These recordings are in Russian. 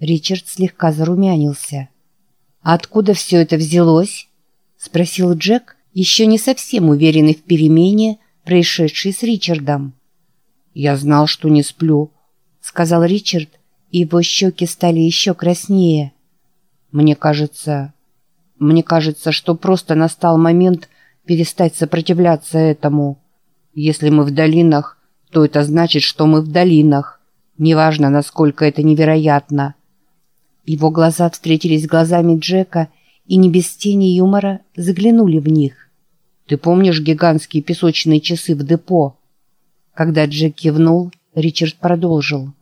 Ричард слегка зарумянился. «А откуда все это взялось?» — спросил Джек, еще не совсем уверенный в перемене, происшедшей с Ричардом. «Я знал, что не сплю», — сказал Ричард, и его щеки стали еще краснее. «Мне кажется... Мне кажется, что просто настал момент перестать сопротивляться этому. Если мы в долинах, то это значит, что мы в долинах. Неважно, насколько это невероятно». Его глаза встретились с глазами Джека и не без тени юмора заглянули в них. «Ты помнишь гигантские песочные часы в депо?» Когда Джек кивнул, Ричард продолжил.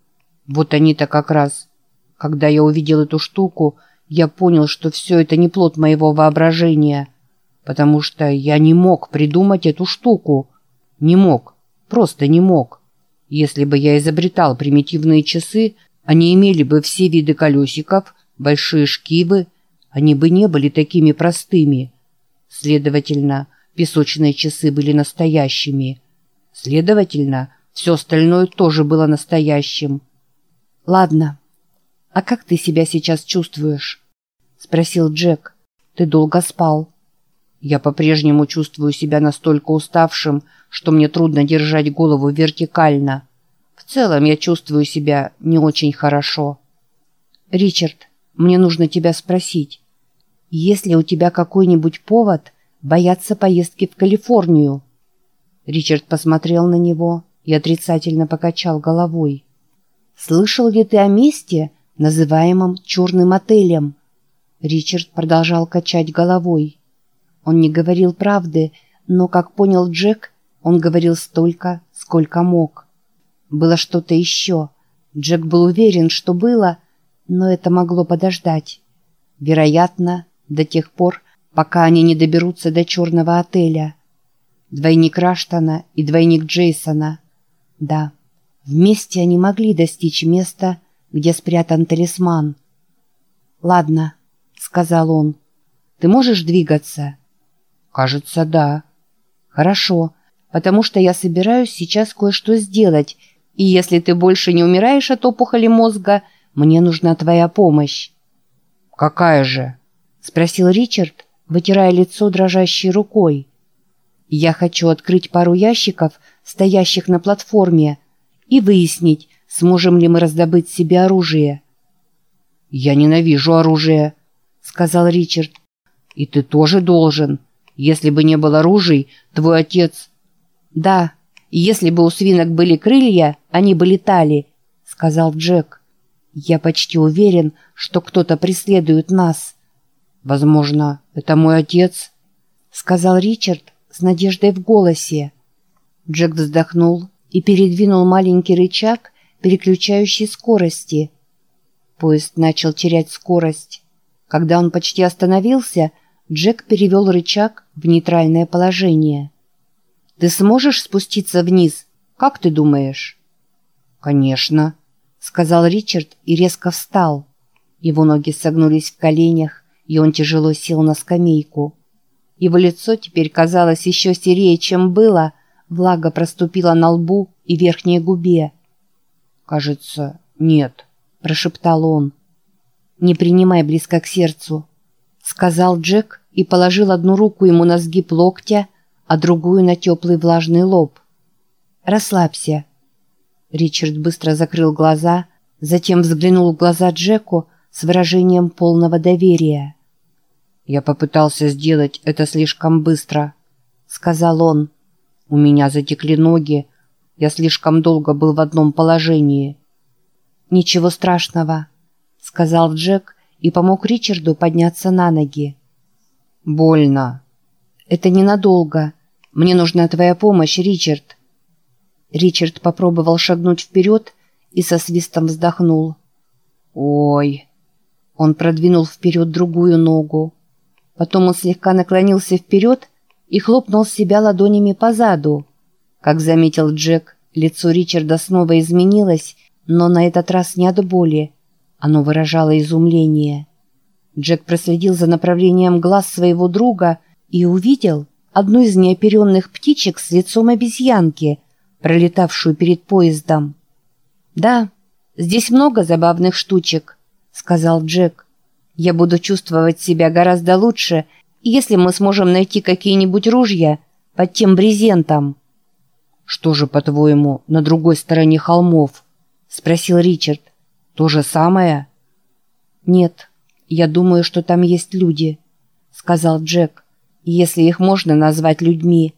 «Вот они-то как раз. Когда я увидел эту штуку, я понял, что все это не плод моего воображения, потому что я не мог придумать эту штуку. Не мог. Просто не мог. Если бы я изобретал примитивные часы, они имели бы все виды колесиков, большие шкивы, они бы не были такими простыми. Следовательно, песочные часы были настоящими. Следовательно, все остальное тоже было настоящим. «Ладно. А как ты себя сейчас чувствуешь?» — спросил Джек. «Ты долго спал». «Я по-прежнему чувствую себя настолько уставшим, что мне трудно держать голову вертикально. Целом я чувствую себя не очень хорошо». «Ричард, мне нужно тебя спросить. Есть ли у тебя какой-нибудь повод бояться поездки в Калифорнию?» Ричард посмотрел на него и отрицательно покачал головой. «Слышал ли ты о месте, называемом «черным отелем»?» Ричард продолжал качать головой. Он не говорил правды, но, как понял Джек, он говорил столько, сколько мог. Было что-то еще. Джек был уверен, что было, но это могло подождать. Вероятно, до тех пор, пока они не доберутся до черного отеля. Двойник Раштана и двойник Джейсона. Да, вместе они могли достичь места, где спрятан талисман. «Ладно», — сказал он, — «ты можешь двигаться?» «Кажется, да». «Хорошо, потому что я собираюсь сейчас кое-что сделать, и если ты больше не умираешь от опухоли мозга, мне нужна твоя помощь». «Какая же?» — спросил Ричард, вытирая лицо дрожащей рукой. Я хочу открыть пару ящиков, стоящих на платформе, и выяснить, сможем ли мы раздобыть себе оружие. «Я ненавижу оружие», — сказал Ричард. «И ты тоже должен. Если бы не было оружий, твой отец...» «Да, если бы у свинок были крылья, они бы летали», — сказал Джек. «Я почти уверен, что кто-то преследует нас». «Возможно, это мой отец», — сказал Ричард, с надеждой в голосе. Джек вздохнул и передвинул маленький рычаг, переключающий скорости. Поезд начал терять скорость. Когда он почти остановился, Джек перевел рычаг в нейтральное положение. «Ты сможешь спуститься вниз? Как ты думаешь?» «Конечно», — сказал Ричард и резко встал. Его ноги согнулись в коленях, и он тяжело сел на скамейку. Его лицо теперь казалось еще серее, чем было, влага проступила на лбу и верхней губе. «Кажется, нет», — прошептал он. «Не принимай близко к сердцу», — сказал Джек и положил одну руку ему на сгиб локтя, а другую на теплый влажный лоб. «Расслабься». Ричард быстро закрыл глаза, затем взглянул в глаза Джеку с выражением полного доверия. «Я попытался сделать это слишком быстро», — сказал он. «У меня затекли ноги. Я слишком долго был в одном положении». «Ничего страшного», — сказал Джек и помог Ричарду подняться на ноги. «Больно». «Это ненадолго. Мне нужна твоя помощь, Ричард». Ричард попробовал шагнуть вперед и со свистом вздохнул. «Ой». Он продвинул вперед другую ногу. Потом он слегка наклонился вперед и хлопнул себя ладонями по заду. Как заметил Джек, лицо Ричарда снова изменилось, но на этот раз не от боли. Оно выражало изумление. Джек проследил за направлением глаз своего друга и увидел одну из неоперенных птичек с лицом обезьянки, пролетавшую перед поездом. «Да, здесь много забавных штучек», — сказал Джек. «Я буду чувствовать себя гораздо лучше, если мы сможем найти какие-нибудь ружья под тем брезентом». «Что же, по-твоему, на другой стороне холмов?» — спросил Ричард. «То же самое?» «Нет, я думаю, что там есть люди», — сказал Джек. «Если их можно назвать людьми.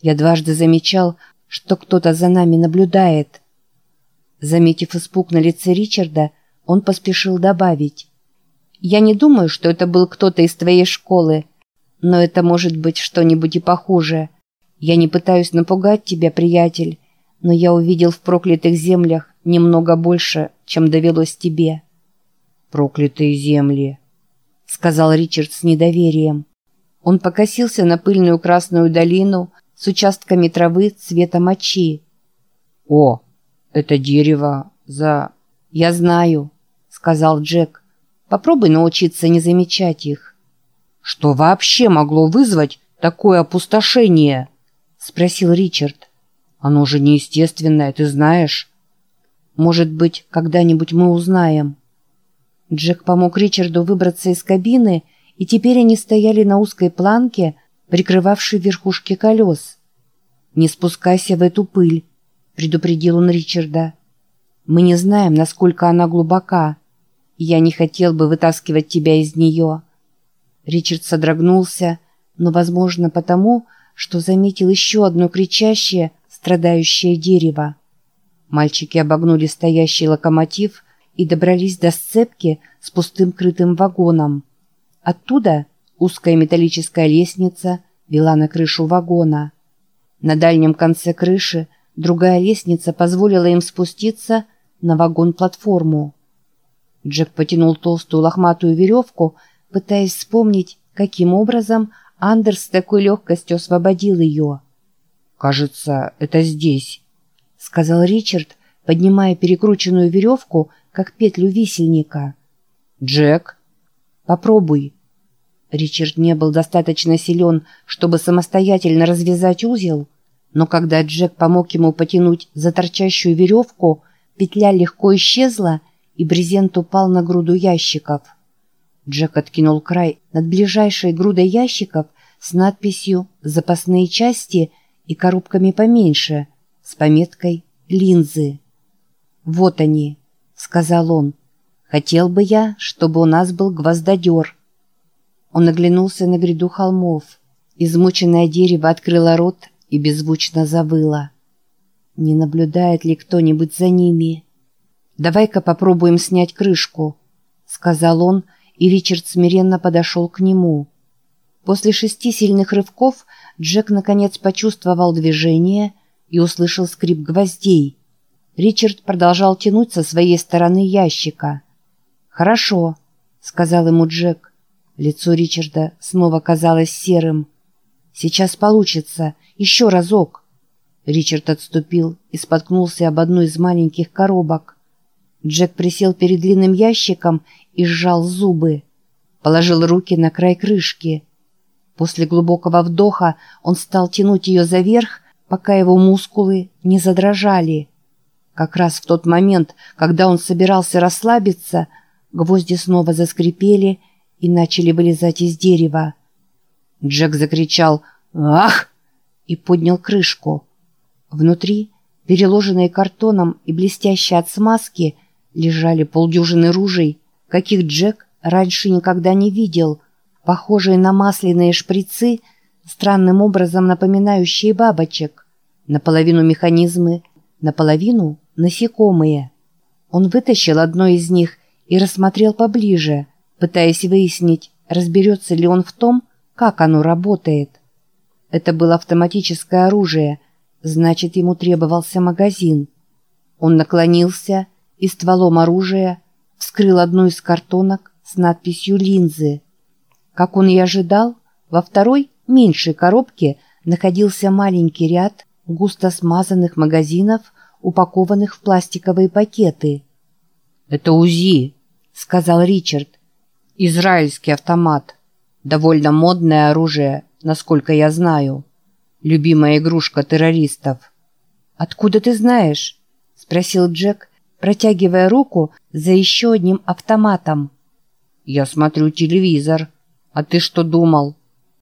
Я дважды замечал, что кто-то за нами наблюдает». Заметив испуг на лице Ричарда, он поспешил добавить. «Я не думаю, что это был кто-то из твоей школы, но это может быть что-нибудь и похуже. Я не пытаюсь напугать тебя, приятель, но я увидел в проклятых землях немного больше, чем довелось тебе». «Проклятые земли», — сказал Ричард с недоверием. Он покосился на пыльную красную долину с участками травы цвета мочи. «О, это дерево за...» «Я знаю», — сказал Джек. «Попробуй научиться не замечать их». «Что вообще могло вызвать такое опустошение?» — спросил Ричард. «Оно же неестественное, ты знаешь». «Может быть, когда-нибудь мы узнаем». Джек помог Ричарду выбраться из кабины, и теперь они стояли на узкой планке, прикрывавшей верхушки колес. «Не спускайся в эту пыль», — предупредил он Ричарда. Мы не знаем, насколько она глубока. Я не хотел бы вытаскивать тебя из нее». Ричард содрогнулся, но, возможно, потому, что заметил еще одно кричащее, страдающее дерево. Мальчики обогнули стоящий локомотив и добрались до сцепки с пустым крытым вагоном. Оттуда узкая металлическая лестница вела на крышу вагона. На дальнем конце крыши другая лестница позволила им спуститься на вагон-платформу. Джек потянул толстую лохматую веревку, пытаясь вспомнить, каким образом Андерс с такой легкостью освободил ее. «Кажется, это здесь», — сказал Ричард, поднимая перекрученную веревку, как петлю висельника. «Джек?» «Попробуй». Ричард не был достаточно силен, чтобы самостоятельно развязать узел, но когда Джек помог ему потянуть за торчащую веревку, Петля легко исчезла, и брезент упал на груду ящиков. Джек откинул край над ближайшей грудой ящиков с надписью «Запасные части» и коробками поменьше, с пометкой «Линзы». «Вот они», — сказал он. «Хотел бы я, чтобы у нас был гвоздодер». Он оглянулся на гряду холмов. Измученное дерево открыло рот и беззвучно завыло. Не наблюдает ли кто-нибудь за ними? «Давай-ка попробуем снять крышку», — сказал он, и Ричард смиренно подошел к нему. После шести сильных рывков Джек наконец почувствовал движение и услышал скрип гвоздей. Ричард продолжал тянуть со своей стороны ящика. «Хорошо», — сказал ему Джек. Лицо Ричарда снова казалось серым. «Сейчас получится. Еще разок». Ричард отступил и споткнулся об одну из маленьких коробок. Джек присел перед длинным ящиком и сжал зубы. Положил руки на край крышки. После глубокого вдоха он стал тянуть ее заверх, пока его мускулы не задрожали. Как раз в тот момент, когда он собирался расслабиться, гвозди снова заскрипели и начали вылезать из дерева. Джек закричал «Ах!» и поднял крышку. Внутри, переложенные картоном и блестящие от смазки, лежали полдюжины ружей, каких Джек раньше никогда не видел, похожие на масляные шприцы, странным образом напоминающие бабочек, наполовину механизмы, наполовину насекомые. Он вытащил одно из них и рассмотрел поближе, пытаясь выяснить, разберется ли он в том, как оно работает. Это было автоматическое оружие – Значит, ему требовался магазин. Он наклонился и стволом оружия вскрыл одну из картонок с надписью «Линзы». Как он и ожидал, во второй, меньшей коробке находился маленький ряд густо смазанных магазинов, упакованных в пластиковые пакеты. «Это УЗИ», — сказал Ричард. «Израильский автомат. Довольно модное оружие, насколько я знаю» любимая игрушка террористов. «Откуда ты знаешь?» — спросил Джек, протягивая руку за еще одним автоматом. «Я смотрю телевизор. А ты что думал?»